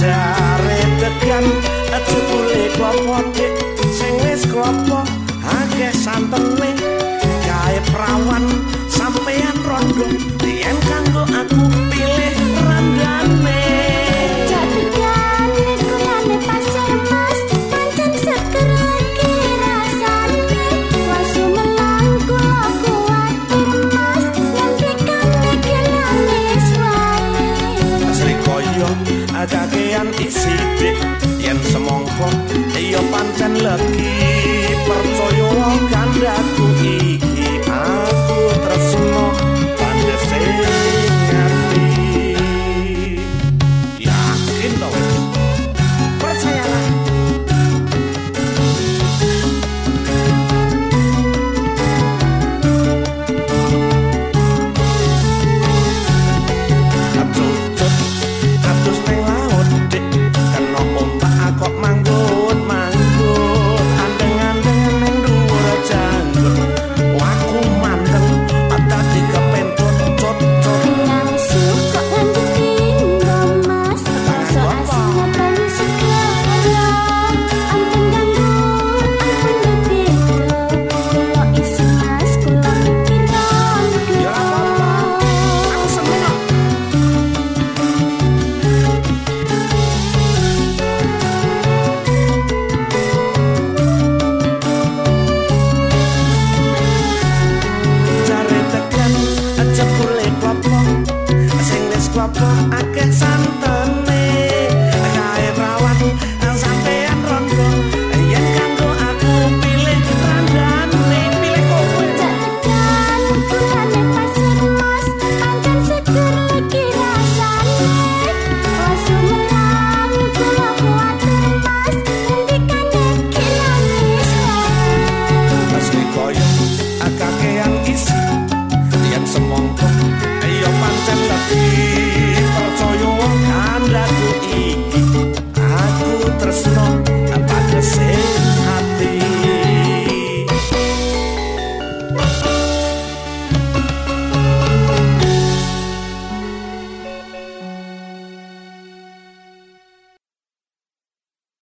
jare tekan ajuk kulit klopo dik. Sing wis klopo akeh santen kakean isi yen semongko iya pancen legi. klopok akeh santan Tapi percaya kan ratu iki aku tresno.